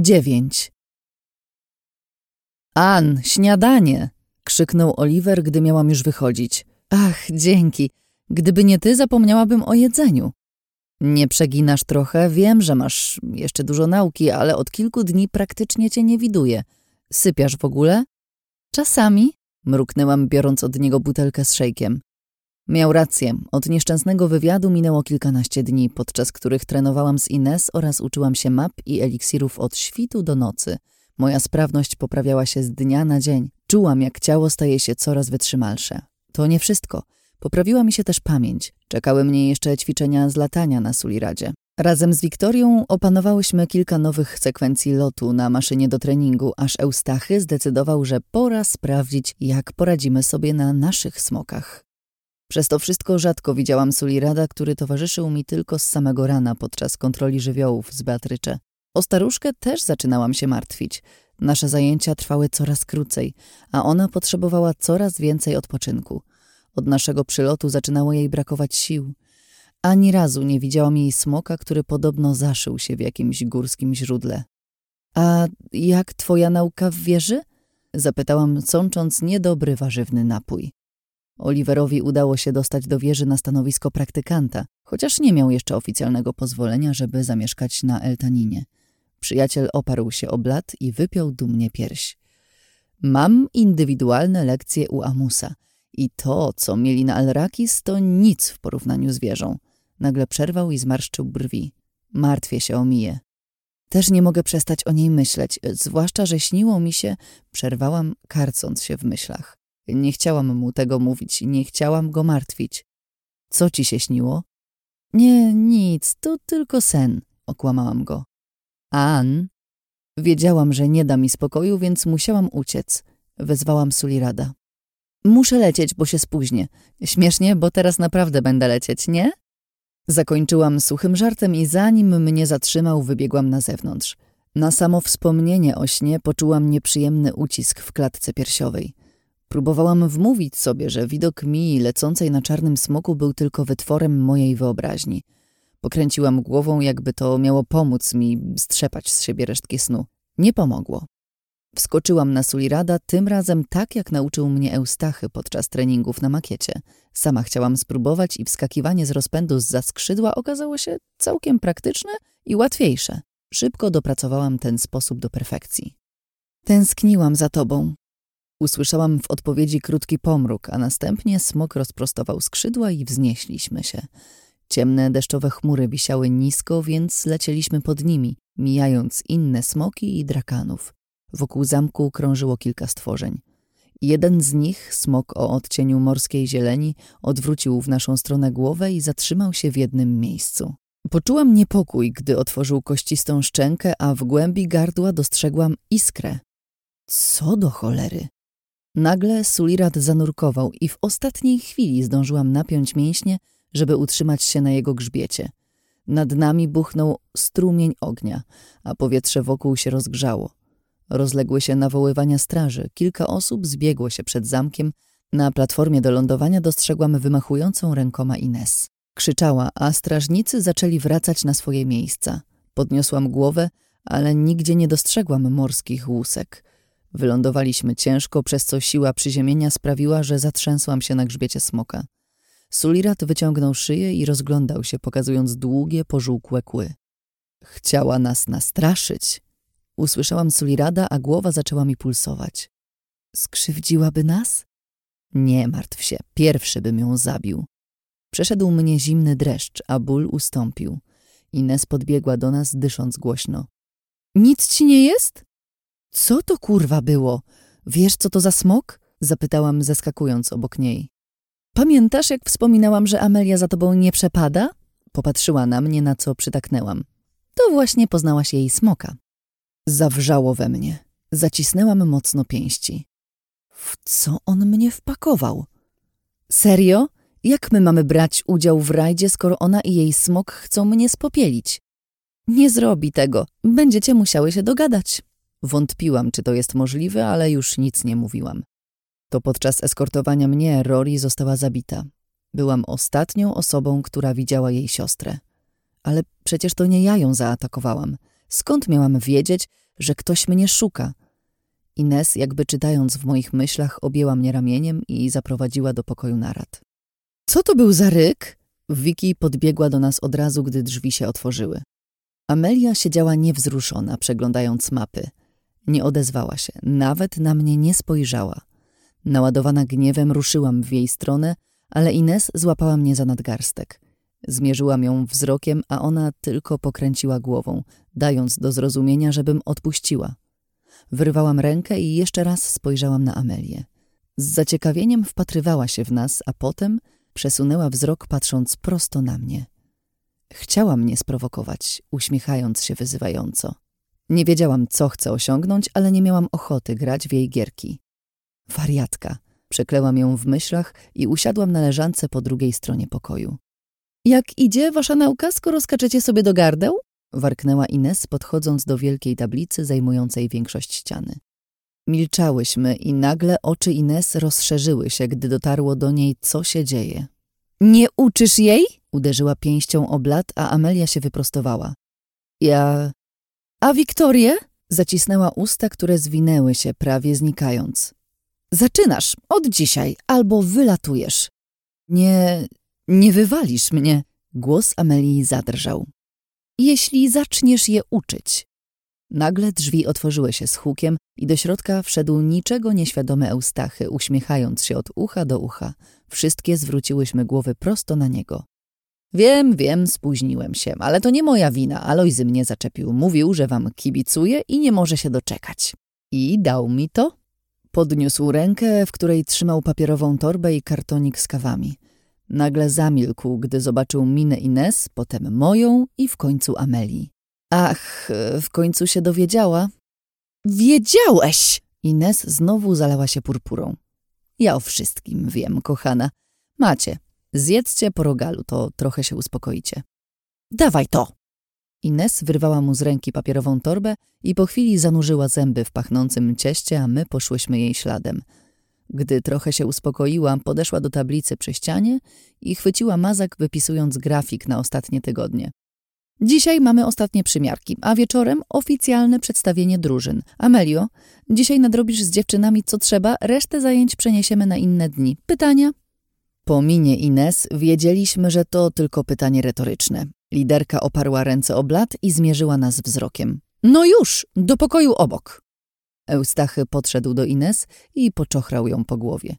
Dziewięć. An, śniadanie! krzyknął Oliver, gdy miałam już wychodzić. Ach, dzięki. Gdyby nie ty, zapomniałabym o jedzeniu. Nie przeginasz trochę, wiem, że masz jeszcze dużo nauki, ale od kilku dni praktycznie cię nie widuję. Sypiasz w ogóle? Czasami, mruknęłam, biorąc od niego butelkę z szejkiem. Miał rację. Od nieszczęsnego wywiadu minęło kilkanaście dni, podczas których trenowałam z Ines oraz uczyłam się map i eliksirów od świtu do nocy. Moja sprawność poprawiała się z dnia na dzień. Czułam, jak ciało staje się coraz wytrzymalsze. To nie wszystko. Poprawiła mi się też pamięć. Czekały mnie jeszcze ćwiczenia z latania na Suliradzie. Razem z Wiktorią opanowałyśmy kilka nowych sekwencji lotu na maszynie do treningu, aż Eustachy zdecydował, że pora sprawdzić, jak poradzimy sobie na naszych smokach. Przez to wszystko rzadko widziałam Sulirada, który towarzyszył mi tylko z samego rana podczas kontroli żywiołów z Beatrycze. O staruszkę też zaczynałam się martwić. Nasze zajęcia trwały coraz krócej, a ona potrzebowała coraz więcej odpoczynku. Od naszego przylotu zaczynało jej brakować sił. Ani razu nie widziałam jej smoka, który podobno zaszył się w jakimś górskim źródle. A jak twoja nauka w wieży? Zapytałam, sącząc niedobry warzywny napój. Oliverowi udało się dostać do wieży na stanowisko praktykanta, chociaż nie miał jeszcze oficjalnego pozwolenia, żeby zamieszkać na Eltaninie. Przyjaciel oparł się o blat i wypiął dumnie pierś. Mam indywidualne lekcje u Amusa i to, co mieli na Alrakis, to nic w porównaniu z wieżą. Nagle przerwał i zmarszczył brwi. Martwię się o Miję. Też nie mogę przestać o niej myśleć, zwłaszcza, że śniło mi się, przerwałam, karcąc się w myślach. Nie chciałam mu tego mówić, nie chciałam go martwić. Co ci się śniło? Nie, nic, to tylko sen, okłamałam go. An? Wiedziałam, że nie da mi spokoju, więc musiałam uciec. Wezwałam Sulirada. Muszę lecieć, bo się spóźnię. Śmiesznie, bo teraz naprawdę będę lecieć, nie? Zakończyłam suchym żartem i zanim mnie zatrzymał, wybiegłam na zewnątrz. Na samo wspomnienie o śnie poczułam nieprzyjemny ucisk w klatce piersiowej. Próbowałam wmówić sobie, że widok Mii lecącej na czarnym smoku był tylko wytworem mojej wyobraźni. Pokręciłam głową, jakby to miało pomóc mi strzepać z siebie resztki snu. Nie pomogło. Wskoczyłam na Sulirada, tym razem tak, jak nauczył mnie Eustachy podczas treningów na makiecie. Sama chciałam spróbować i wskakiwanie z rozpędu z skrzydła okazało się całkiem praktyczne i łatwiejsze. Szybko dopracowałam ten sposób do perfekcji. Tęskniłam za tobą, Usłyszałam w odpowiedzi krótki pomruk, a następnie smok rozprostował skrzydła i wznieśliśmy się. Ciemne, deszczowe chmury wisiały nisko, więc lecieliśmy pod nimi, mijając inne smoki i drakanów. Wokół zamku krążyło kilka stworzeń. Jeden z nich, smok o odcieniu morskiej zieleni, odwrócił w naszą stronę głowę i zatrzymał się w jednym miejscu. Poczułam niepokój, gdy otworzył kościstą szczękę, a w głębi gardła dostrzegłam iskrę. Co do cholery? Nagle Sulirat zanurkował i w ostatniej chwili zdążyłam napiąć mięśnie, żeby utrzymać się na jego grzbiecie. Nad nami buchnął strumień ognia, a powietrze wokół się rozgrzało. Rozległy się nawoływania straży. Kilka osób zbiegło się przed zamkiem. Na platformie do lądowania dostrzegłam wymachującą rękoma Ines. Krzyczała, a strażnicy zaczęli wracać na swoje miejsca. Podniosłam głowę, ale nigdzie nie dostrzegłam morskich łusek. Wylądowaliśmy ciężko, przez co siła przyziemienia sprawiła, że zatrzęsłam się na grzbiecie smoka. Sulirat wyciągnął szyję i rozglądał się, pokazując długie, pożółkłe kły. Chciała nas nastraszyć. Usłyszałam Sulirada, a głowa zaczęła mi pulsować. Skrzywdziłaby nas? Nie martw się, pierwszy bym ją zabił. Przeszedł mnie zimny dreszcz, a ból ustąpił. Ines podbiegła do nas, dysząc głośno. Nic ci nie jest? Co to kurwa było? Wiesz, co to za smok? Zapytałam, zeskakując obok niej. Pamiętasz, jak wspominałam, że Amelia za tobą nie przepada? Popatrzyła na mnie, na co przytaknęłam. To właśnie poznałaś jej smoka. Zawrzało we mnie. Zacisnęłam mocno pięści. W co on mnie wpakował? Serio? Jak my mamy brać udział w rajdzie, skoro ona i jej smok chcą mnie spopielić? Nie zrobi tego. Będziecie musiały się dogadać. Wątpiłam, czy to jest możliwe, ale już nic nie mówiłam. To podczas eskortowania mnie Rory została zabita. Byłam ostatnią osobą, która widziała jej siostrę. Ale przecież to nie ja ją zaatakowałam. Skąd miałam wiedzieć, że ktoś mnie szuka. Ines, jakby czytając w moich myślach, objęła mnie ramieniem i zaprowadziła do pokoju narad. Co to był za ryk? Wiki podbiegła do nas od razu, gdy drzwi się otworzyły. Amelia siedziała niewzruszona, przeglądając mapy. Nie odezwała się, nawet na mnie nie spojrzała. Naładowana gniewem ruszyłam w jej stronę, ale Ines złapała mnie za nadgarstek. Zmierzyłam ją wzrokiem, a ona tylko pokręciła głową, dając do zrozumienia, żebym odpuściła. Wyrwałam rękę i jeszcze raz spojrzałam na Amelię. Z zaciekawieniem wpatrywała się w nas, a potem przesunęła wzrok patrząc prosto na mnie. Chciała mnie sprowokować, uśmiechając się wyzywająco. Nie wiedziałam, co chcę osiągnąć, ale nie miałam ochoty grać w jej gierki. Wariatka. Przeklęłam ją w myślach i usiadłam na leżance po drugiej stronie pokoju. Jak idzie wasza nauka, skoro skaczecie sobie do gardeł? Warknęła Ines, podchodząc do wielkiej tablicy zajmującej większość ściany. Milczałyśmy i nagle oczy Ines rozszerzyły się, gdy dotarło do niej, co się dzieje. Nie uczysz jej? Uderzyła pięścią o blat, a Amelia się wyprostowała. Ja... A Wiktorię? Zacisnęła usta, które zwinęły się, prawie znikając. Zaczynasz od dzisiaj, albo wylatujesz. Nie... nie wywalisz mnie. Głos Amelii zadrżał. Jeśli zaczniesz je uczyć. Nagle drzwi otworzyły się z hukiem i do środka wszedł niczego nieświadomy Eustachy, uśmiechając się od ucha do ucha. Wszystkie zwróciłyśmy głowy prosto na niego. Wiem, wiem, spóźniłem się, ale to nie moja wina. Alojzy mnie zaczepił. Mówił, że wam kibicuje i nie może się doczekać. I dał mi to. Podniósł rękę, w której trzymał papierową torbę i kartonik z kawami. Nagle zamilkł, gdy zobaczył minę Ines, potem moją i w końcu Amelii. Ach, w końcu się dowiedziała. Wiedziałeś! Ines znowu zalała się purpurą. Ja o wszystkim wiem, kochana. Macie, zjedzcie po rogalu, to trochę się uspokoicie. Dawaj to! Ines wyrwała mu z ręki papierową torbę i po chwili zanurzyła zęby w pachnącym cieście, a my poszłyśmy jej śladem. Gdy trochę się uspokoiła, podeszła do tablicy przy ścianie i chwyciła mazak, wypisując grafik na ostatnie tygodnie. Dzisiaj mamy ostatnie przymiarki, a wieczorem oficjalne przedstawienie drużyn. Amelio, dzisiaj nadrobisz z dziewczynami co trzeba, resztę zajęć przeniesiemy na inne dni. Pytania? Po minie Ines wiedzieliśmy, że to tylko pytanie retoryczne. Liderka oparła ręce o blat i zmierzyła nas wzrokiem. No już, do pokoju obok. Eustachy podszedł do Ines i poczochrał ją po głowie.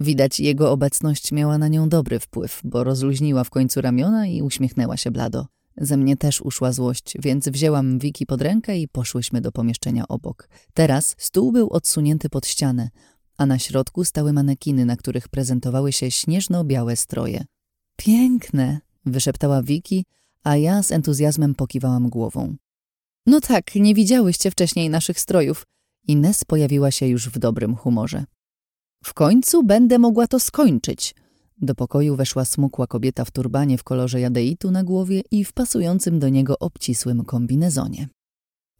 Widać, jego obecność miała na nią dobry wpływ, bo rozluźniła w końcu ramiona i uśmiechnęła się blado. Ze mnie też uszła złość, więc wzięłam Wiki pod rękę i poszłyśmy do pomieszczenia obok. Teraz stół był odsunięty pod ścianę, a na środku stały manekiny, na których prezentowały się śnieżno-białe stroje. Piękne, wyszeptała Wiki, a ja z entuzjazmem pokiwałam głową. No tak, nie widziałyście wcześniej naszych strojów. Ines pojawiła się już w dobrym humorze. W końcu będę mogła to skończyć. Do pokoju weszła smukła kobieta w turbanie w kolorze jadeitu na głowie i w pasującym do niego obcisłym kombinezonie.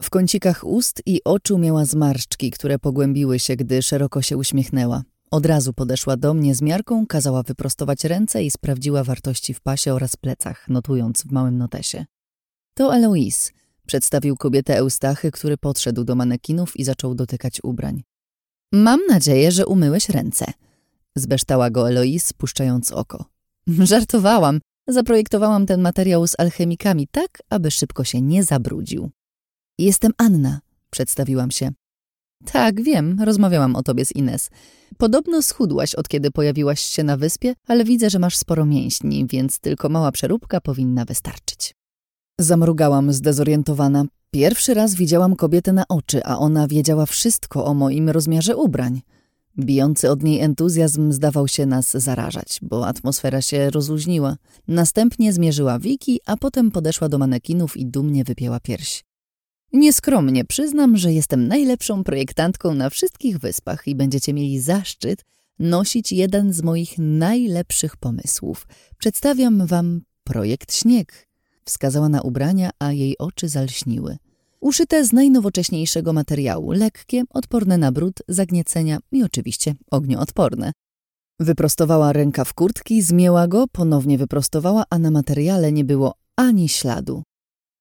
W kącikach ust i oczu miała zmarszczki, które pogłębiły się, gdy szeroko się uśmiechnęła. Od razu podeszła do mnie z miarką, kazała wyprostować ręce i sprawdziła wartości w pasie oraz plecach, notując w małym notesie. To Eloise, przedstawił kobietę Eustachy, który podszedł do manekinów i zaczął dotykać ubrań. Mam nadzieję, że umyłeś ręce. Zbeształa go Eloise, puszczając oko. Żartowałam. Zaprojektowałam ten materiał z alchemikami tak, aby szybko się nie zabrudził. Jestem Anna, przedstawiłam się. Tak, wiem, rozmawiałam o tobie z Ines. Podobno schudłaś od kiedy pojawiłaś się na wyspie, ale widzę, że masz sporo mięśni, więc tylko mała przeróbka powinna wystarczyć. Zamrugałam zdezorientowana. Pierwszy raz widziałam kobietę na oczy, a ona wiedziała wszystko o moim rozmiarze ubrań. Bijący od niej entuzjazm zdawał się nas zarażać, bo atmosfera się rozluźniła. Następnie zmierzyła Wiki, a potem podeszła do manekinów i dumnie wypięła pierś. Nieskromnie przyznam, że jestem najlepszą projektantką na wszystkich wyspach i będziecie mieli zaszczyt nosić jeden z moich najlepszych pomysłów. Przedstawiam wam projekt Śnieg. Wskazała na ubrania, a jej oczy zalśniły. Uszyte z najnowocześniejszego materiału, lekkie, odporne na brud, zagniecenia i oczywiście ognioodporne. Wyprostowała ręka w kurtki, zmięła go, ponownie wyprostowała, a na materiale nie było ani śladu.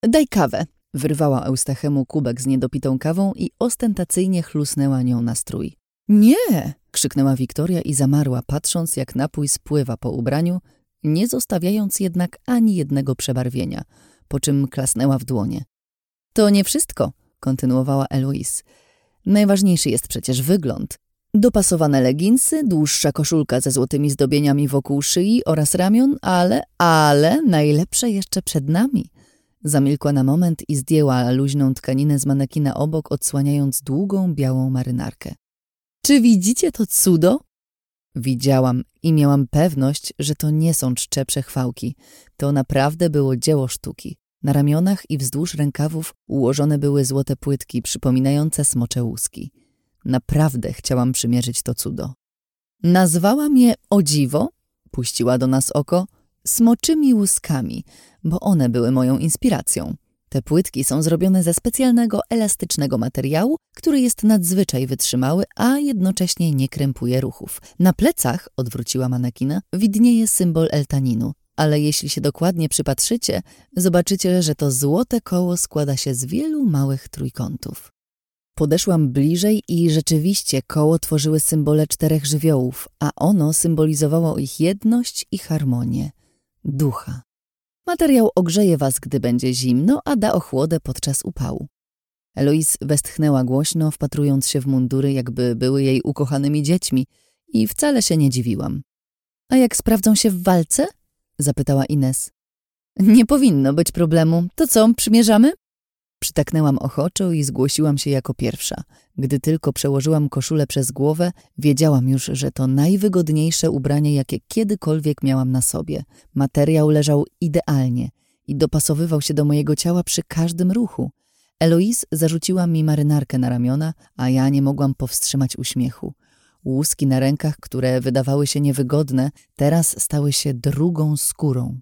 Daj kawę, Wyrwała Eustachemu kubek z niedopitą kawą i ostentacyjnie chlusnęła nią na strój. Nie! krzyknęła Wiktoria i zamarła, patrząc jak napój spływa po ubraniu, nie zostawiając jednak ani jednego przebarwienia, po czym klasnęła w dłonie. To nie wszystko, kontynuowała Eloise. Najważniejszy jest przecież wygląd. Dopasowane leginsy, dłuższa koszulka ze złotymi zdobieniami wokół szyi oraz ramion, ale, ale najlepsze jeszcze przed nami. Zamilkła na moment i zdjęła luźną tkaninę z manekina obok, odsłaniając długą, białą marynarkę. Czy widzicie to cudo? Widziałam i miałam pewność, że to nie są czcze przechwałki. To naprawdę było dzieło sztuki. Na ramionach i wzdłuż rękawów ułożone były złote płytki przypominające smocze łuski. Naprawdę chciałam przymierzyć to cudo. Nazwałam je o dziwo, puściła do nas oko, smoczymi łuskami, bo one były moją inspiracją. Te płytki są zrobione ze specjalnego, elastycznego materiału, który jest nadzwyczaj wytrzymały, a jednocześnie nie krępuje ruchów. Na plecach, odwróciła manekina, widnieje symbol eltaninu, ale jeśli się dokładnie przypatrzycie, zobaczycie, że to złote koło składa się z wielu małych trójkątów. Podeszłam bliżej i rzeczywiście koło tworzyły symbole czterech żywiołów, a ono symbolizowało ich jedność i harmonię, ducha. Materiał ogrzeje was, gdy będzie zimno, a da ochłodę podczas upału. Eloise westchnęła głośno, wpatrując się w mundury, jakby były jej ukochanymi dziećmi i wcale się nie dziwiłam. A jak sprawdzą się w walce? zapytała Ines. Nie powinno być problemu. To co, przymierzamy? Przytaknęłam ochoczo i zgłosiłam się jako pierwsza. Gdy tylko przełożyłam koszulę przez głowę, wiedziałam już, że to najwygodniejsze ubranie, jakie kiedykolwiek miałam na sobie. Materiał leżał idealnie i dopasowywał się do mojego ciała przy każdym ruchu. Eloise zarzuciła mi marynarkę na ramiona, a ja nie mogłam powstrzymać uśmiechu. Łuski na rękach, które wydawały się niewygodne, teraz stały się drugą skórą.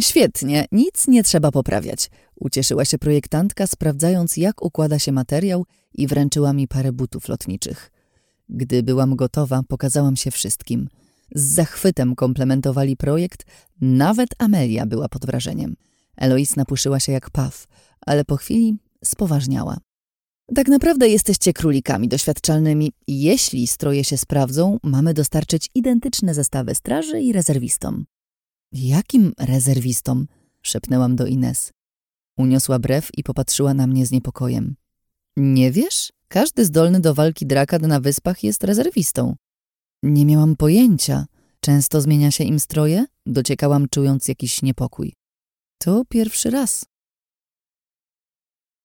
Świetnie, nic nie trzeba poprawiać. Ucieszyła się projektantka, sprawdzając, jak układa się materiał i wręczyła mi parę butów lotniczych. Gdy byłam gotowa, pokazałam się wszystkim. Z zachwytem komplementowali projekt, nawet Amelia była pod wrażeniem. Eloise napuszyła się jak paw, ale po chwili spoważniała. Tak naprawdę jesteście królikami doświadczalnymi. Jeśli stroje się sprawdzą, mamy dostarczyć identyczne zestawy straży i rezerwistom. Jakim rezerwistom? szepnęłam do Ines. Uniosła brew i popatrzyła na mnie z niepokojem. Nie wiesz? Każdy zdolny do walki drakad na wyspach jest rezerwistą. Nie miałam pojęcia. Często zmienia się im stroje? Dociekałam, czując jakiś niepokój. To pierwszy raz.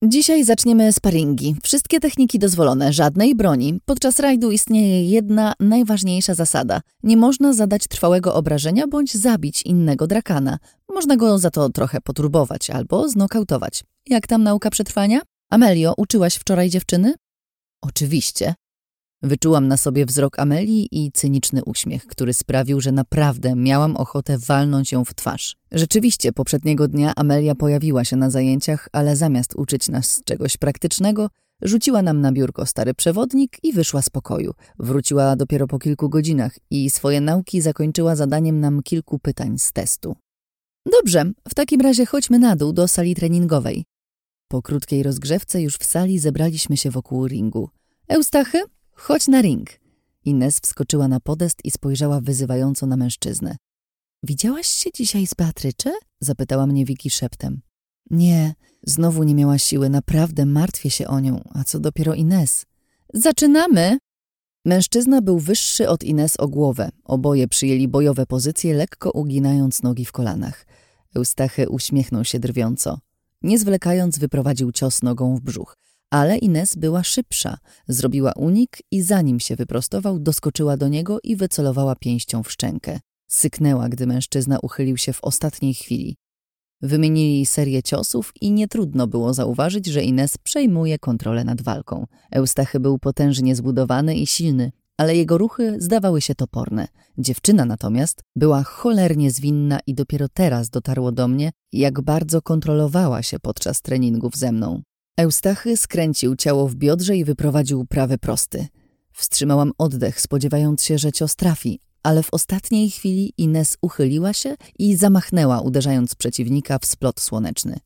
Dzisiaj zaczniemy sparingi. Wszystkie techniki dozwolone, żadnej broni. Podczas rajdu istnieje jedna najważniejsza zasada. Nie można zadać trwałego obrażenia bądź zabić innego drakana. Można go za to trochę poturbować albo znokautować. Jak tam nauka przetrwania? Amelio, uczyłaś wczoraj dziewczyny? Oczywiście. Wyczułam na sobie wzrok Amelii i cyniczny uśmiech, który sprawił, że naprawdę miałam ochotę walnąć ją w twarz. Rzeczywiście, poprzedniego dnia Amelia pojawiła się na zajęciach, ale zamiast uczyć nas czegoś praktycznego, rzuciła nam na biurko stary przewodnik i wyszła z pokoju. Wróciła dopiero po kilku godzinach i swoje nauki zakończyła zadaniem nam kilku pytań z testu. Dobrze, w takim razie chodźmy na dół do sali treningowej. Po krótkiej rozgrzewce już w sali zebraliśmy się wokół ringu. Eustachy, Chodź na ring. Ines wskoczyła na podest i spojrzała wyzywająco na mężczyznę. Widziałaś się dzisiaj z Beatrycze? Zapytała mnie Wiki szeptem. Nie, znowu nie miała siły, naprawdę martwię się o nią, a co dopiero Ines. Zaczynamy! Mężczyzna był wyższy od Ines o głowę. Oboje przyjęli bojowe pozycje, lekko uginając nogi w kolanach. Eustachy uśmiechnął się drwiąco. Nie zwlekając, wyprowadził cios nogą w brzuch. Ale Ines była szybsza. Zrobiła unik i zanim się wyprostował, doskoczyła do niego i wycelowała pięścią w szczękę. Syknęła, gdy mężczyzna uchylił się w ostatniej chwili. Wymienili serię ciosów i nie trudno było zauważyć, że Ines przejmuje kontrolę nad walką. Eustachy był potężnie zbudowany i silny, ale jego ruchy zdawały się toporne. Dziewczyna natomiast była cholernie zwinna i dopiero teraz dotarło do mnie, jak bardzo kontrolowała się podczas treningów ze mną. Eustachy skręcił ciało w biodrze i wyprowadził prawy prosty. Wstrzymałam oddech, spodziewając się, że cios trafi, ale w ostatniej chwili Ines uchyliła się i zamachnęła, uderzając przeciwnika w splot słoneczny.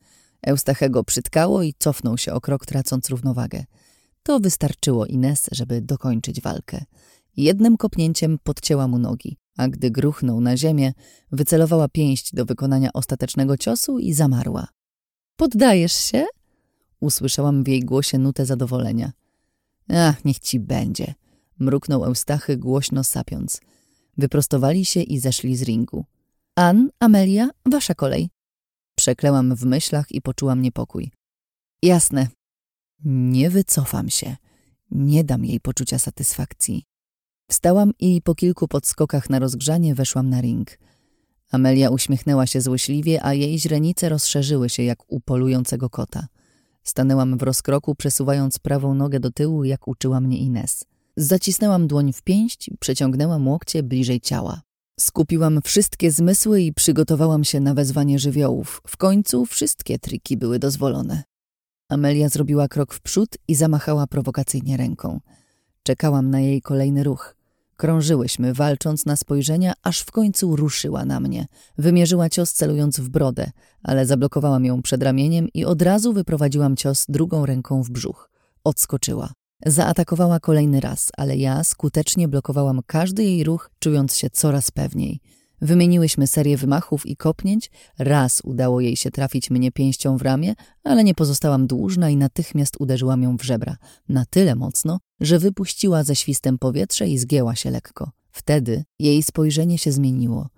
Eustachego przytkało i cofnął się o krok, tracąc równowagę. To wystarczyło Ines, żeby dokończyć walkę. Jednym kopnięciem podcięła mu nogi, a gdy gruchnął na ziemię, wycelowała pięść do wykonania ostatecznego ciosu i zamarła. Poddajesz się? Usłyszałam w jej głosie nutę zadowolenia. Ach, niech ci będzie, mruknął Eustachy głośno sapiąc. Wyprostowali się i zeszli z ringu. An, Amelia, wasza kolej. Przeklęłam w myślach i poczułam niepokój. Jasne. Nie wycofam się. Nie dam jej poczucia satysfakcji. Wstałam i po kilku podskokach na rozgrzanie weszłam na ring. Amelia uśmiechnęła się złośliwie, a jej źrenice rozszerzyły się jak u polującego kota. Stanęłam w rozkroku, przesuwając prawą nogę do tyłu, jak uczyła mnie Ines. Zacisnęłam dłoń w pięść, przeciągnęłam łokcie bliżej ciała. Skupiłam wszystkie zmysły i przygotowałam się na wezwanie żywiołów. W końcu wszystkie triki były dozwolone. Amelia zrobiła krok w przód i zamachała prowokacyjnie ręką. Czekałam na jej kolejny ruch. Krążyłyśmy, walcząc na spojrzenia, aż w końcu ruszyła na mnie. Wymierzyła cios celując w brodę, ale zablokowałam ją przed ramieniem i od razu wyprowadziłam cios drugą ręką w brzuch. Odskoczyła. Zaatakowała kolejny raz, ale ja skutecznie blokowałam każdy jej ruch, czując się coraz pewniej. Wymieniłyśmy serię wymachów i kopnięć. Raz udało jej się trafić mnie pięścią w ramię, ale nie pozostałam dłużna i natychmiast uderzyłam ją w żebra. Na tyle mocno, że wypuściła ze świstem powietrze i zgięła się lekko. Wtedy jej spojrzenie się zmieniło.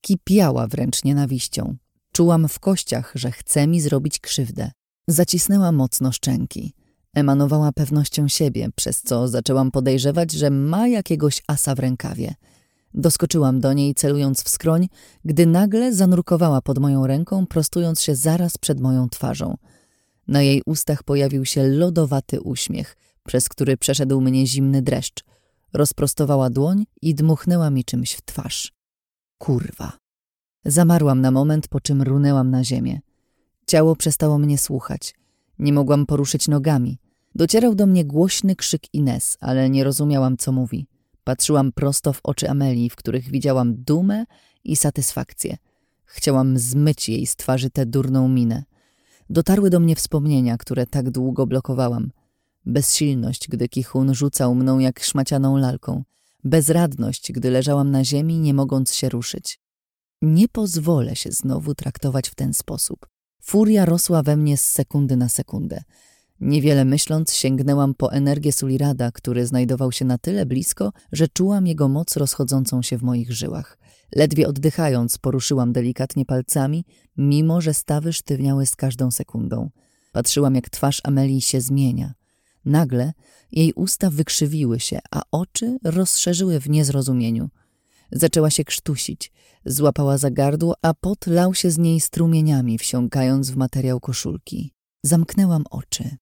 Kipiała wręcz nienawiścią. Czułam w kościach, że chce mi zrobić krzywdę. Zacisnęła mocno szczęki. Emanowała pewnością siebie, przez co zaczęłam podejrzewać, że ma jakiegoś asa w rękawie. Doskoczyłam do niej, celując w skroń, gdy nagle zanurkowała pod moją ręką, prostując się zaraz przed moją twarzą. Na jej ustach pojawił się lodowaty uśmiech, przez który przeszedł mnie zimny dreszcz. Rozprostowała dłoń i dmuchnęła mi czymś w twarz. Kurwa. Zamarłam na moment, po czym runęłam na ziemię. Ciało przestało mnie słuchać. Nie mogłam poruszyć nogami. Docierał do mnie głośny krzyk Ines, ale nie rozumiałam, co mówi. Patrzyłam prosto w oczy Amelii, w których widziałam dumę i satysfakcję. Chciałam zmyć jej z twarzy tę durną minę. Dotarły do mnie wspomnienia, które tak długo blokowałam. Bezsilność, gdy Kichun rzucał mną jak szmacianą lalką. Bezradność, gdy leżałam na ziemi, nie mogąc się ruszyć. Nie pozwolę się znowu traktować w ten sposób. Furia rosła we mnie z sekundy na sekundę. Niewiele myśląc, sięgnęłam po energię Sulirada, który znajdował się na tyle blisko, że czułam jego moc rozchodzącą się w moich żyłach. Ledwie oddychając, poruszyłam delikatnie palcami, mimo że stawy sztywniały z każdą sekundą. Patrzyłam, jak twarz Amelii się zmienia. Nagle jej usta wykrzywiły się, a oczy rozszerzyły w niezrozumieniu. Zaczęła się krztusić. Złapała za gardło, a pot lał się z niej strumieniami, wsiąkając w materiał koszulki. Zamknęłam oczy.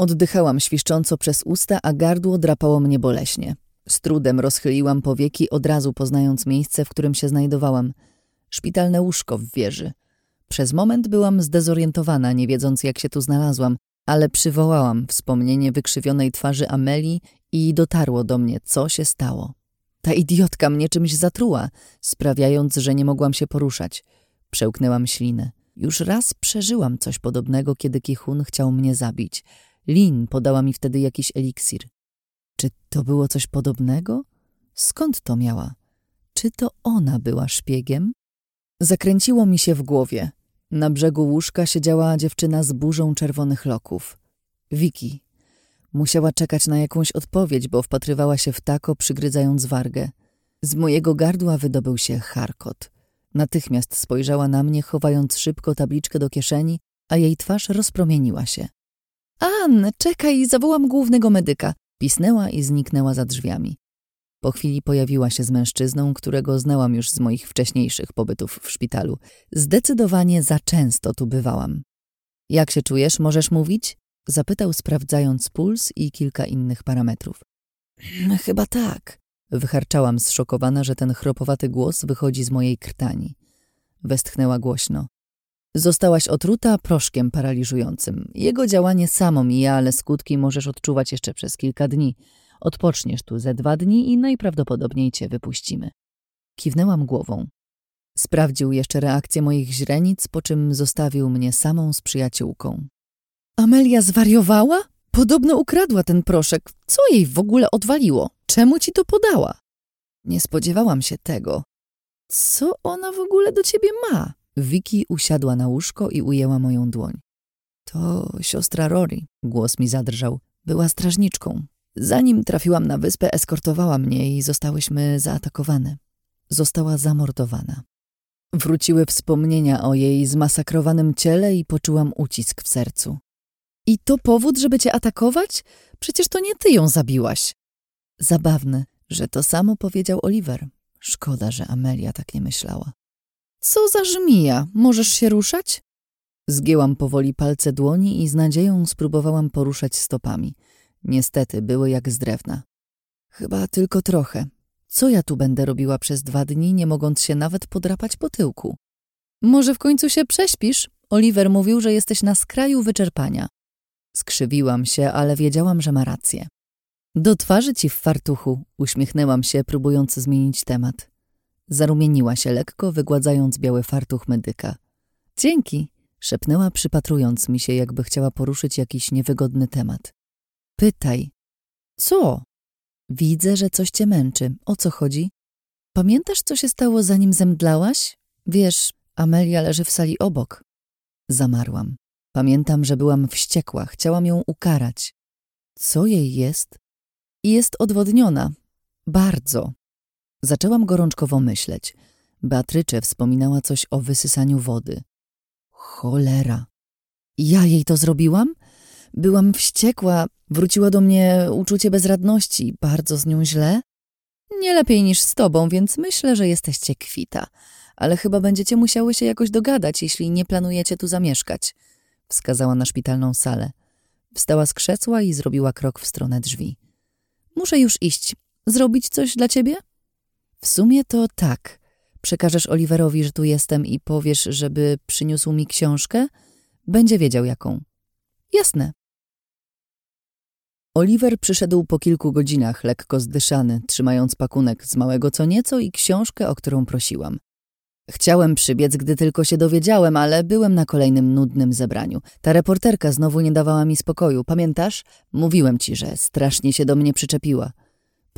Oddychałam świszcząco przez usta, a gardło drapało mnie boleśnie. Z trudem rozchyliłam powieki, od razu poznając miejsce, w którym się znajdowałam. Szpitalne łóżko w wieży. Przez moment byłam zdezorientowana, nie wiedząc jak się tu znalazłam, ale przywołałam wspomnienie wykrzywionej twarzy Amelii i dotarło do mnie, co się stało. Ta idiotka mnie czymś zatruła, sprawiając, że nie mogłam się poruszać. Przełknęłam ślinę. Już raz przeżyłam coś podobnego, kiedy Kichun chciał mnie zabić. Lin podała mi wtedy jakiś eliksir. Czy to było coś podobnego? Skąd to miała? Czy to ona była szpiegiem? Zakręciło mi się w głowie. Na brzegu łóżka siedziała dziewczyna z burzą czerwonych loków. Wiki. Musiała czekać na jakąś odpowiedź, bo wpatrywała się w tako, przygryzając wargę. Z mojego gardła wydobył się charkot. Natychmiast spojrzała na mnie, chowając szybko tabliczkę do kieszeni, a jej twarz rozpromieniła się. Ann, czekaj, zawołam głównego medyka. Pisnęła i zniknęła za drzwiami. Po chwili pojawiła się z mężczyzną, którego znałam już z moich wcześniejszych pobytów w szpitalu. Zdecydowanie za często tu bywałam. Jak się czujesz, możesz mówić? Zapytał, sprawdzając puls i kilka innych parametrów. Chyba tak. Wycharczałam zszokowana, że ten chropowaty głos wychodzi z mojej krtani. Westchnęła głośno. Zostałaś otruta proszkiem paraliżującym. Jego działanie samo mija, ale skutki możesz odczuwać jeszcze przez kilka dni. Odpoczniesz tu ze dwa dni i najprawdopodobniej cię wypuścimy. Kiwnęłam głową. Sprawdził jeszcze reakcję moich źrenic, po czym zostawił mnie samą z przyjaciółką. Amelia zwariowała? Podobno ukradła ten proszek. Co jej w ogóle odwaliło? Czemu ci to podała? Nie spodziewałam się tego. Co ona w ogóle do ciebie ma? Vicky usiadła na łóżko i ujęła moją dłoń. To siostra Rory, głos mi zadrżał. Była strażniczką. Zanim trafiłam na wyspę, eskortowała mnie i zostałyśmy zaatakowane. Została zamordowana. Wróciły wspomnienia o jej zmasakrowanym ciele i poczułam ucisk w sercu. I to powód, żeby cię atakować? Przecież to nie ty ją zabiłaś. Zabawne, że to samo powiedział Oliver. Szkoda, że Amelia tak nie myślała. Co za żmija? Możesz się ruszać? Zgięłam powoli palce dłoni i z nadzieją spróbowałam poruszać stopami. Niestety były jak z drewna. Chyba tylko trochę. Co ja tu będę robiła przez dwa dni, nie mogąc się nawet podrapać po tyłku? Może w końcu się prześpisz? Oliver mówił, że jesteś na skraju wyczerpania. Skrzywiłam się, ale wiedziałam, że ma rację. Do twarzy ci w fartuchu, uśmiechnęłam się, próbując zmienić temat. Zarumieniła się lekko, wygładzając biały fartuch medyka. Dzięki, szepnęła, przypatrując mi się, jakby chciała poruszyć jakiś niewygodny temat. Pytaj. Co? Widzę, że coś cię męczy. O co chodzi? Pamiętasz, co się stało, zanim zemdlałaś? Wiesz, Amelia leży w sali obok. Zamarłam. Pamiętam, że byłam wściekła, chciałam ją ukarać. Co jej jest? Jest odwodniona. Bardzo. Zaczęłam gorączkowo myśleć. Beatrycze wspominała coś o wysysaniu wody. Cholera. Ja jej to zrobiłam? Byłam wściekła, wróciło do mnie uczucie bezradności, bardzo z nią źle. Nie lepiej niż z tobą, więc myślę, że jesteście kwita. Ale chyba będziecie musiały się jakoś dogadać, jeśli nie planujecie tu zamieszkać. Wskazała na szpitalną salę. Wstała z krzesła i zrobiła krok w stronę drzwi. Muszę już iść. Zrobić coś dla ciebie? W sumie to tak. Przekażesz Oliverowi, że tu jestem i powiesz, żeby przyniósł mi książkę? Będzie wiedział jaką. Jasne. Oliver przyszedł po kilku godzinach, lekko zdyszany, trzymając pakunek z małego co nieco i książkę, o którą prosiłam. Chciałem przybiec, gdy tylko się dowiedziałem, ale byłem na kolejnym nudnym zebraniu. Ta reporterka znowu nie dawała mi spokoju. Pamiętasz? Mówiłem ci, że strasznie się do mnie przyczepiła.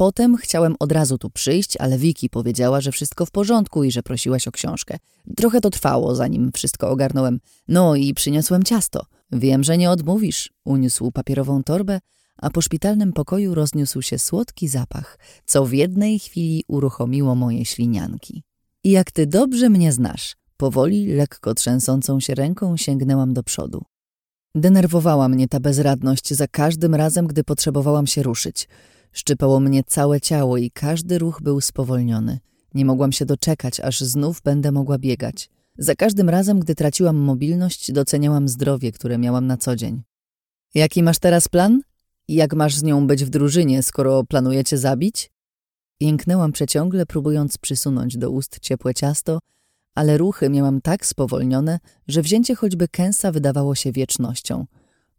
Potem chciałem od razu tu przyjść, ale Wiki powiedziała, że wszystko w porządku i że prosiłaś o książkę. Trochę to trwało, zanim wszystko ogarnąłem. No i przyniosłem ciasto. Wiem, że nie odmówisz. Uniósł papierową torbę, a po szpitalnym pokoju rozniósł się słodki zapach, co w jednej chwili uruchomiło moje ślinianki. I jak ty dobrze mnie znasz, powoli, lekko trzęsącą się ręką sięgnęłam do przodu. Denerwowała mnie ta bezradność za każdym razem, gdy potrzebowałam się ruszyć. Szczypało mnie całe ciało i każdy ruch był spowolniony. Nie mogłam się doczekać, aż znów będę mogła biegać. Za każdym razem, gdy traciłam mobilność, doceniałam zdrowie, które miałam na co dzień. Jaki masz teraz plan? Jak masz z nią być w drużynie, skoro planujecie zabić? Jęknęłam przeciągle, próbując przysunąć do ust ciepłe ciasto, ale ruchy miałam tak spowolnione, że wzięcie choćby kęsa wydawało się wiecznością.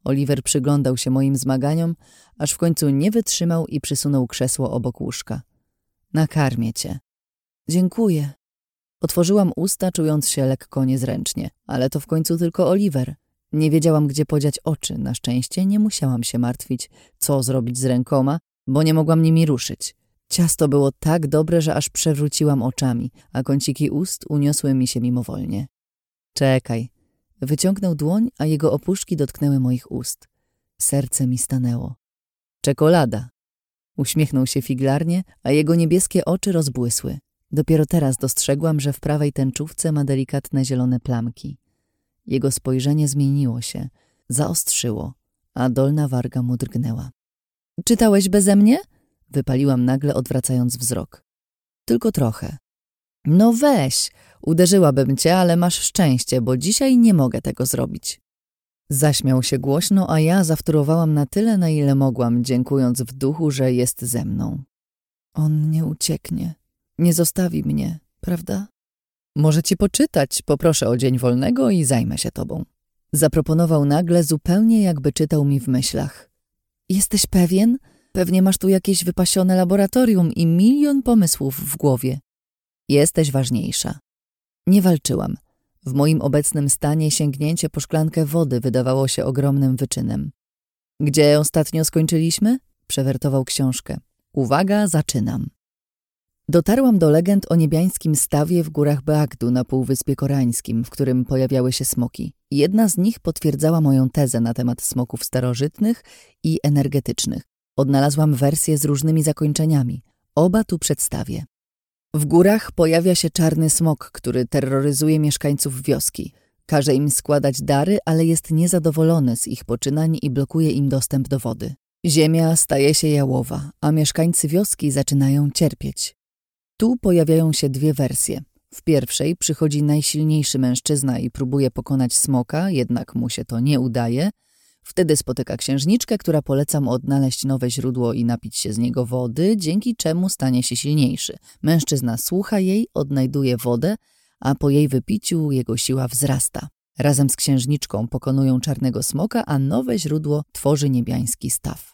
Oliver przyglądał się moim zmaganiom, aż w końcu nie wytrzymał i przysunął krzesło obok łóżka. Nakarmię cię. Dziękuję. Otworzyłam usta, czując się lekko niezręcznie, ale to w końcu tylko Oliver. Nie wiedziałam, gdzie podziać oczy. Na szczęście nie musiałam się martwić, co zrobić z rękoma, bo nie mogłam nimi ruszyć. Ciasto było tak dobre, że aż przewróciłam oczami, a kąciki ust uniosły mi się mimowolnie. Czekaj. Wyciągnął dłoń, a jego opuszki dotknęły moich ust. Serce mi stanęło. Czekolada. Uśmiechnął się figlarnie, a jego niebieskie oczy rozbłysły. Dopiero teraz dostrzegłam, że w prawej tęczówce ma delikatne zielone plamki. Jego spojrzenie zmieniło się, zaostrzyło, a dolna warga mu drgnęła. Czytałeś beze mnie? Wypaliłam nagle, odwracając wzrok. Tylko trochę. No weź, uderzyłabym cię, ale masz szczęście, bo dzisiaj nie mogę tego zrobić. Zaśmiał się głośno, a ja zawtórowałam na tyle, na ile mogłam, dziękując w duchu, że jest ze mną. On nie ucieknie, nie zostawi mnie, prawda? Może ci poczytać, poproszę o dzień wolnego i zajmę się tobą. Zaproponował nagle, zupełnie jakby czytał mi w myślach. Jesteś pewien? Pewnie masz tu jakieś wypasione laboratorium i milion pomysłów w głowie. Jesteś ważniejsza. Nie walczyłam. W moim obecnym stanie sięgnięcie po szklankę wody wydawało się ogromnym wyczynem. Gdzie ostatnio skończyliśmy? Przewertował książkę. Uwaga, zaczynam. Dotarłam do legend o niebiańskim stawie w górach Beagdu na Półwyspie Koreańskim, w którym pojawiały się smoki. Jedna z nich potwierdzała moją tezę na temat smoków starożytnych i energetycznych. Odnalazłam wersje z różnymi zakończeniami. Oba tu przedstawię. W górach pojawia się czarny smok, który terroryzuje mieszkańców wioski. Każe im składać dary, ale jest niezadowolony z ich poczynań i blokuje im dostęp do wody. Ziemia staje się jałowa, a mieszkańcy wioski zaczynają cierpieć. Tu pojawiają się dwie wersje. W pierwszej przychodzi najsilniejszy mężczyzna i próbuje pokonać smoka, jednak mu się to nie udaje. Wtedy spotyka księżniczkę, która poleca mu odnaleźć nowe źródło i napić się z niego wody, dzięki czemu stanie się silniejszy. Mężczyzna słucha jej, odnajduje wodę, a po jej wypiciu jego siła wzrasta. Razem z księżniczką pokonują czarnego smoka, a nowe źródło tworzy niebiański staw.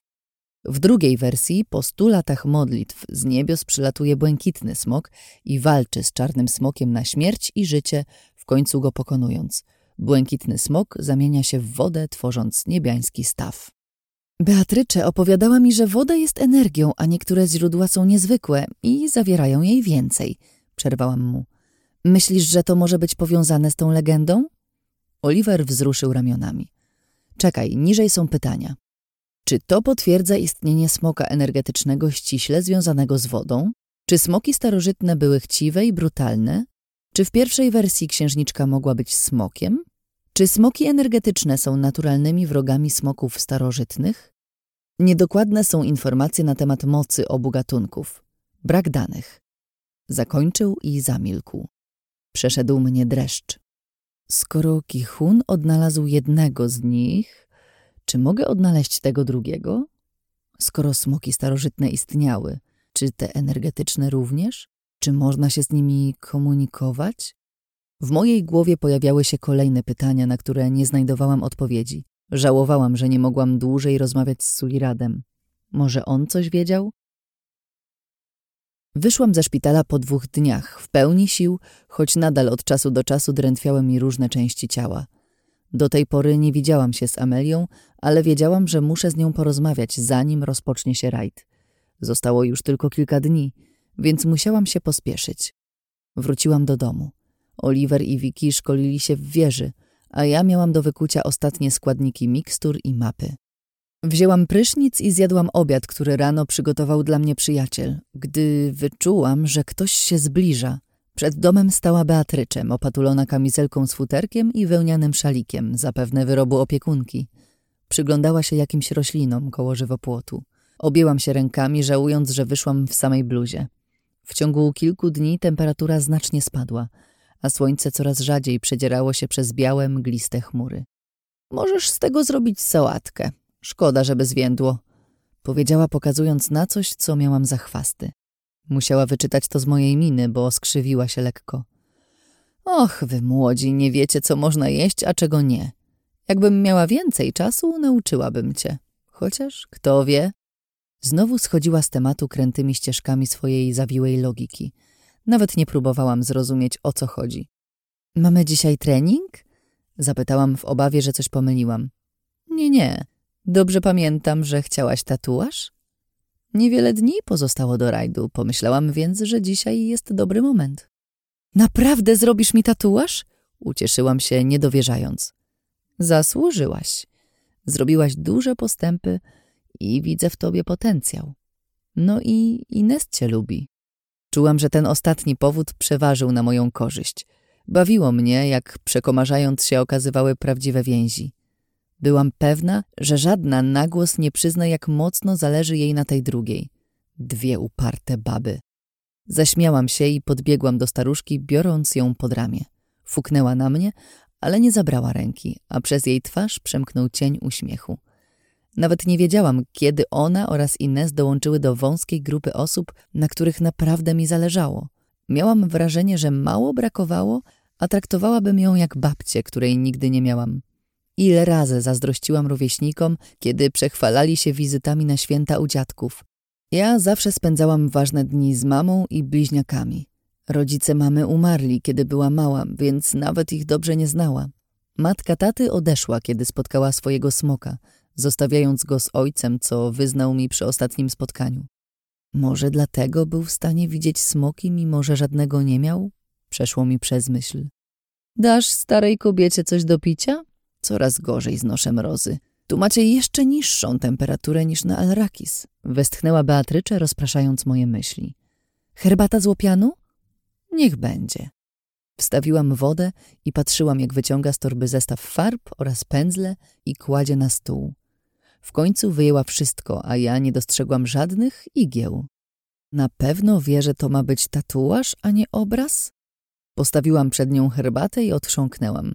W drugiej wersji po stu latach modlitw z niebios przylatuje błękitny smok i walczy z czarnym smokiem na śmierć i życie, w końcu go pokonując. Błękitny smok zamienia się w wodę, tworząc niebiański staw. Beatrycze opowiadała mi, że woda jest energią, a niektóre źródła są niezwykłe i zawierają jej więcej. Przerwałam mu. Myślisz, że to może być powiązane z tą legendą? Oliver wzruszył ramionami. Czekaj, niżej są pytania. Czy to potwierdza istnienie smoka energetycznego ściśle związanego z wodą? Czy smoki starożytne były chciwe i brutalne? Czy w pierwszej wersji księżniczka mogła być smokiem? Czy smoki energetyczne są naturalnymi wrogami smoków starożytnych? Niedokładne są informacje na temat mocy obu gatunków. Brak danych. Zakończył i zamilkł. Przeszedł mnie dreszcz. Skoro Kichun odnalazł jednego z nich, czy mogę odnaleźć tego drugiego? Skoro smoki starożytne istniały, czy te energetyczne również? Czy można się z nimi komunikować? W mojej głowie pojawiały się kolejne pytania, na które nie znajdowałam odpowiedzi. Żałowałam, że nie mogłam dłużej rozmawiać z Suliradem. Może on coś wiedział? Wyszłam ze szpitala po dwóch dniach, w pełni sił, choć nadal od czasu do czasu drętwiały mi różne części ciała. Do tej pory nie widziałam się z Amelią, ale wiedziałam, że muszę z nią porozmawiać, zanim rozpocznie się rajd. Zostało już tylko kilka dni, więc musiałam się pospieszyć. Wróciłam do domu. Oliver i Vicky szkolili się w wieży, a ja miałam do wykucia ostatnie składniki mikstur i mapy. Wzięłam prysznic i zjadłam obiad, który rano przygotował dla mnie przyjaciel, gdy wyczułam, że ktoś się zbliża. Przed domem stała Beatryczem, opatulona kamizelką z futerkiem i wełnianym szalikiem, zapewne wyrobu opiekunki. Przyglądała się jakimś roślinom koło żywopłotu. Objęłam się rękami, żałując, że wyszłam w samej bluzie. W ciągu kilku dni temperatura znacznie spadła, a słońce coraz rzadziej przedzierało się przez białe, mgliste chmury. Możesz z tego zrobić sałatkę. Szkoda, żeby zwiędło, powiedziała pokazując na coś, co miałam za chwasty. Musiała wyczytać to z mojej miny, bo skrzywiła się lekko. Och, wy młodzi, nie wiecie, co można jeść, a czego nie. Jakbym miała więcej czasu, nauczyłabym cię. Chociaż, kto wie? Znowu schodziła z tematu krętymi ścieżkami swojej zawiłej logiki. Nawet nie próbowałam zrozumieć, o co chodzi. Mamy dzisiaj trening? Zapytałam w obawie, że coś pomyliłam. Nie, nie. Dobrze pamiętam, że chciałaś tatuaż? Niewiele dni pozostało do rajdu, pomyślałam więc, że dzisiaj jest dobry moment. Naprawdę zrobisz mi tatuaż? Ucieszyłam się, niedowierzając. Zasłużyłaś. Zrobiłaś duże postępy i widzę w tobie potencjał. No i Ines cię lubi. Czułam, że ten ostatni powód przeważył na moją korzyść. Bawiło mnie, jak przekomarzając się okazywały prawdziwe więzi. Byłam pewna, że żadna nagłos nie przyzna, jak mocno zależy jej na tej drugiej. Dwie uparte baby. Zaśmiałam się i podbiegłam do staruszki, biorąc ją pod ramię. Fuknęła na mnie, ale nie zabrała ręki, a przez jej twarz przemknął cień uśmiechu. Nawet nie wiedziałam, kiedy ona oraz Ines dołączyły do wąskiej grupy osób, na których naprawdę mi zależało. Miałam wrażenie, że mało brakowało, a traktowałabym ją jak babcię, której nigdy nie miałam. Ile razy zazdrościłam rówieśnikom, kiedy przechwalali się wizytami na święta u dziadków. Ja zawsze spędzałam ważne dni z mamą i bliźniakami. Rodzice mamy umarli, kiedy była mała, więc nawet ich dobrze nie znała. Matka taty odeszła, kiedy spotkała swojego smoka, zostawiając go z ojcem, co wyznał mi przy ostatnim spotkaniu. Może dlatego był w stanie widzieć smoki, mimo że żadnego nie miał? Przeszło mi przez myśl. Dasz starej kobiecie coś do picia? Coraz gorzej znoszę mrozy. Tu macie jeszcze niższą temperaturę niż na Alrakis. Westchnęła Beatrycze, rozpraszając moje myśli. Herbata z łopianu? Niech będzie. Wstawiłam wodę i patrzyłam, jak wyciąga z torby zestaw farb oraz pędzle i kładzie na stół. W końcu wyjęła wszystko, a ja nie dostrzegłam żadnych igieł. Na pewno wie, że to ma być tatuaż, a nie obraz? Postawiłam przed nią herbatę i otrząknęłam.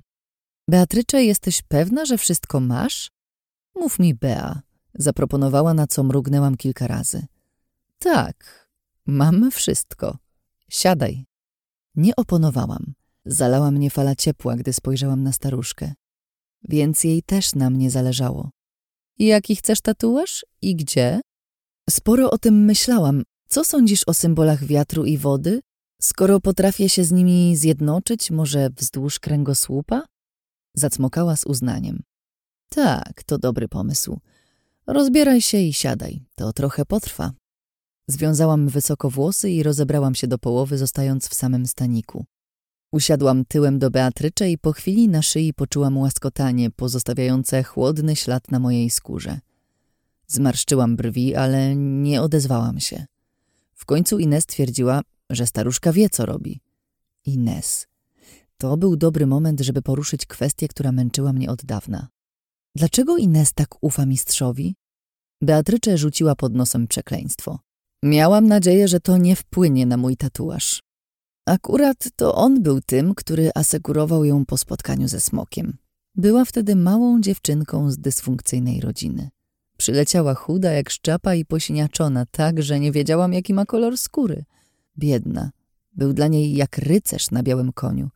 Beatrycze, jesteś pewna, że wszystko masz? Mów mi, Bea, zaproponowała, na co mrugnęłam kilka razy. Tak, mam wszystko. Siadaj. Nie oponowałam. Zalała mnie fala ciepła, gdy spojrzałam na staruszkę. Więc jej też na mnie zależało. Jaki chcesz tatuaż i gdzie? Sporo o tym myślałam. Co sądzisz o symbolach wiatru i wody? Skoro potrafię się z nimi zjednoczyć, może wzdłuż kręgosłupa? Zacmokała z uznaniem. Tak, to dobry pomysł. Rozbieraj się i siadaj. To trochę potrwa. Związałam wysoko włosy i rozebrałam się do połowy, zostając w samym staniku. Usiadłam tyłem do Beatrycze i po chwili na szyi poczułam łaskotanie, pozostawiające chłodny ślad na mojej skórze. Zmarszczyłam brwi, ale nie odezwałam się. W końcu Ines twierdziła, że staruszka wie, co robi. Ines. To był dobry moment, żeby poruszyć kwestię, która męczyła mnie od dawna. Dlaczego Ines tak ufa mistrzowi? Beatrycze rzuciła pod nosem przekleństwo. Miałam nadzieję, że to nie wpłynie na mój tatuaż. Akurat to on był tym, który asekurował ją po spotkaniu ze smokiem. Była wtedy małą dziewczynką z dysfunkcyjnej rodziny. Przyleciała chuda jak szczapa i posiniaczona, tak, że nie wiedziałam, jaki ma kolor skóry. Biedna. Był dla niej jak rycerz na białym koniu,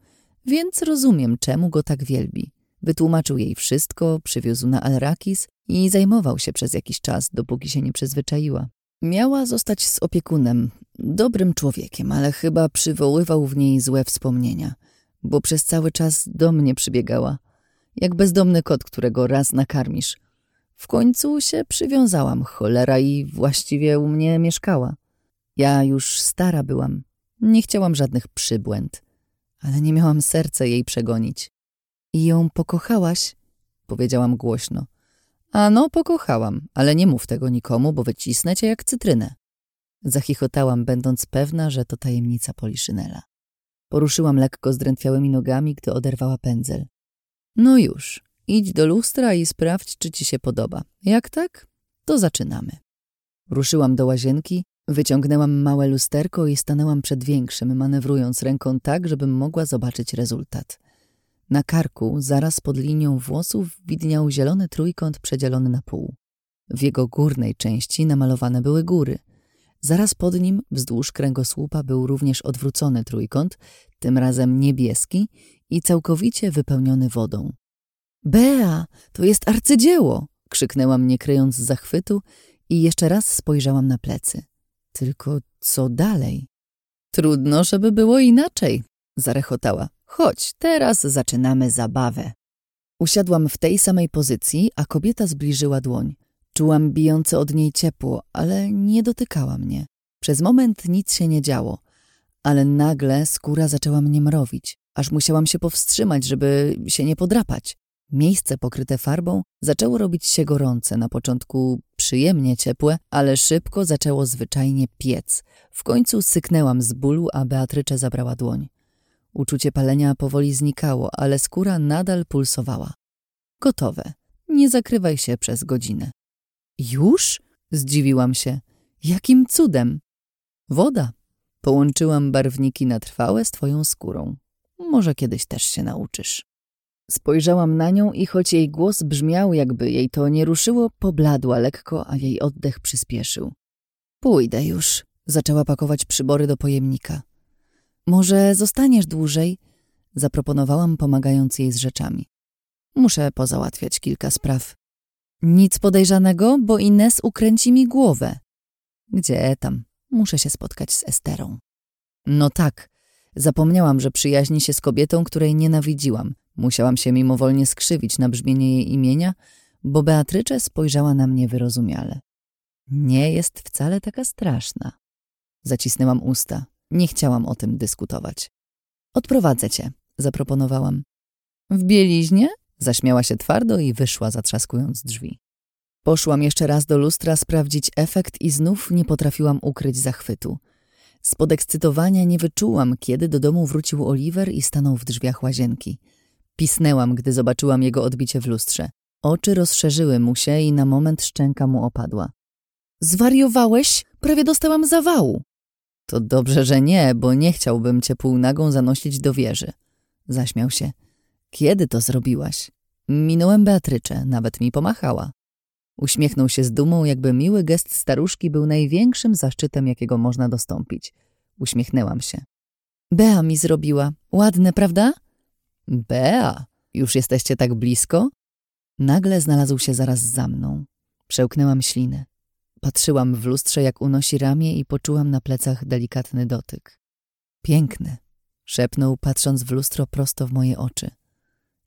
więc rozumiem, czemu go tak wielbi. Wytłumaczył jej wszystko, przywiózł na Alrakis i zajmował się przez jakiś czas, dopóki się nie przyzwyczaiła. Miała zostać z opiekunem, dobrym człowiekiem, ale chyba przywoływał w niej złe wspomnienia, bo przez cały czas do mnie przybiegała, jak bezdomny kot, którego raz nakarmisz. W końcu się przywiązałam, cholera, i właściwie u mnie mieszkała. Ja już stara byłam, nie chciałam żadnych przybłęd, ale nie miałam serca jej przegonić. I ją pokochałaś? Powiedziałam głośno. Ano, pokochałam, ale nie mów tego nikomu, bo wycisnę cię jak cytrynę. Zachichotałam, będąc pewna, że to tajemnica Poliszynela. Poruszyłam lekko zdrętwiałymi nogami, gdy oderwała pędzel. No już, idź do lustra i sprawdź, czy ci się podoba. Jak tak? To zaczynamy. Ruszyłam do łazienki, wyciągnęłam małe lusterko i stanęłam przed większym, manewrując ręką tak, żebym mogła zobaczyć rezultat. Na karku, zaraz pod linią włosów, widniał zielony trójkąt przedzielony na pół. W jego górnej części namalowane były góry. Zaraz pod nim, wzdłuż kręgosłupa, był również odwrócony trójkąt, tym razem niebieski i całkowicie wypełniony wodą. Bea, to jest arcydzieło! krzyknęłam, nie kryjąc zachwytu i jeszcze raz spojrzałam na plecy. Tylko co dalej? Trudno, żeby było inaczej, zarechotała. Chodź, teraz zaczynamy zabawę. Usiadłam w tej samej pozycji, a kobieta zbliżyła dłoń. Czułam bijące od niej ciepło, ale nie dotykała mnie. Przez moment nic się nie działo, ale nagle skóra zaczęła mnie mrowić, aż musiałam się powstrzymać, żeby się nie podrapać. Miejsce pokryte farbą zaczęło robić się gorące, na początku przyjemnie ciepłe, ale szybko zaczęło zwyczajnie piec. W końcu syknęłam z bólu, a Beatrycze zabrała dłoń. Uczucie palenia powoli znikało, ale skóra nadal pulsowała. Gotowe. Nie zakrywaj się przez godzinę. Już? Zdziwiłam się. Jakim cudem? Woda. Połączyłam barwniki na trwałe z twoją skórą. Może kiedyś też się nauczysz. Spojrzałam na nią i choć jej głos brzmiał, jakby jej to nie ruszyło, pobladła lekko, a jej oddech przyspieszył. Pójdę już. Zaczęła pakować przybory do pojemnika. Może zostaniesz dłużej? Zaproponowałam, pomagając jej z rzeczami. Muszę pozałatwiać kilka spraw. Nic podejrzanego, bo Ines ukręci mi głowę. Gdzie tam? Muszę się spotkać z Esterą. No tak, Zapomniałam, że przyjaźni się z kobietą, której nienawidziłam. Musiałam się mimowolnie skrzywić na brzmienie jej imienia, bo Beatrycze spojrzała na mnie wyrozumiale. Nie jest wcale taka straszna. Zacisnęłam usta. Nie chciałam o tym dyskutować. Odprowadzę cię, zaproponowałam. W bieliźnie? Zaśmiała się twardo i wyszła, zatrzaskując drzwi. Poszłam jeszcze raz do lustra sprawdzić efekt i znów nie potrafiłam ukryć zachwytu. Z podekscytowania nie wyczułam, kiedy do domu wrócił Oliver i stanął w drzwiach łazienki. Pisnęłam, gdy zobaczyłam jego odbicie w lustrze. Oczy rozszerzyły mu się i na moment szczęka mu opadła. Zwariowałeś? Prawie dostałam zawału. To dobrze, że nie, bo nie chciałbym cię półnagą zanosić do wieży. Zaśmiał się. Kiedy to zrobiłaś? Minąłem Beatrycze, nawet mi pomachała. Uśmiechnął się z dumą, jakby miły gest staruszki był największym zaszczytem, jakiego można dostąpić. Uśmiechnęłam się. Bea mi zrobiła. Ładne, prawda? Bea, już jesteście tak blisko? Nagle znalazł się zaraz za mną. Przełknęłam ślinę. Patrzyłam w lustrze, jak unosi ramię i poczułam na plecach delikatny dotyk. Piękny, szepnął, patrząc w lustro prosto w moje oczy.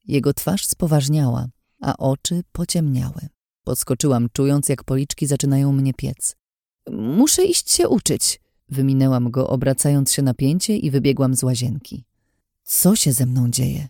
Jego twarz spoważniała, a oczy pociemniały. Podskoczyłam, czując, jak policzki zaczynają mnie piec. Muszę iść się uczyć. Wyminęłam go, obracając się na pięcie i wybiegłam z łazienki. Co się ze mną dzieje?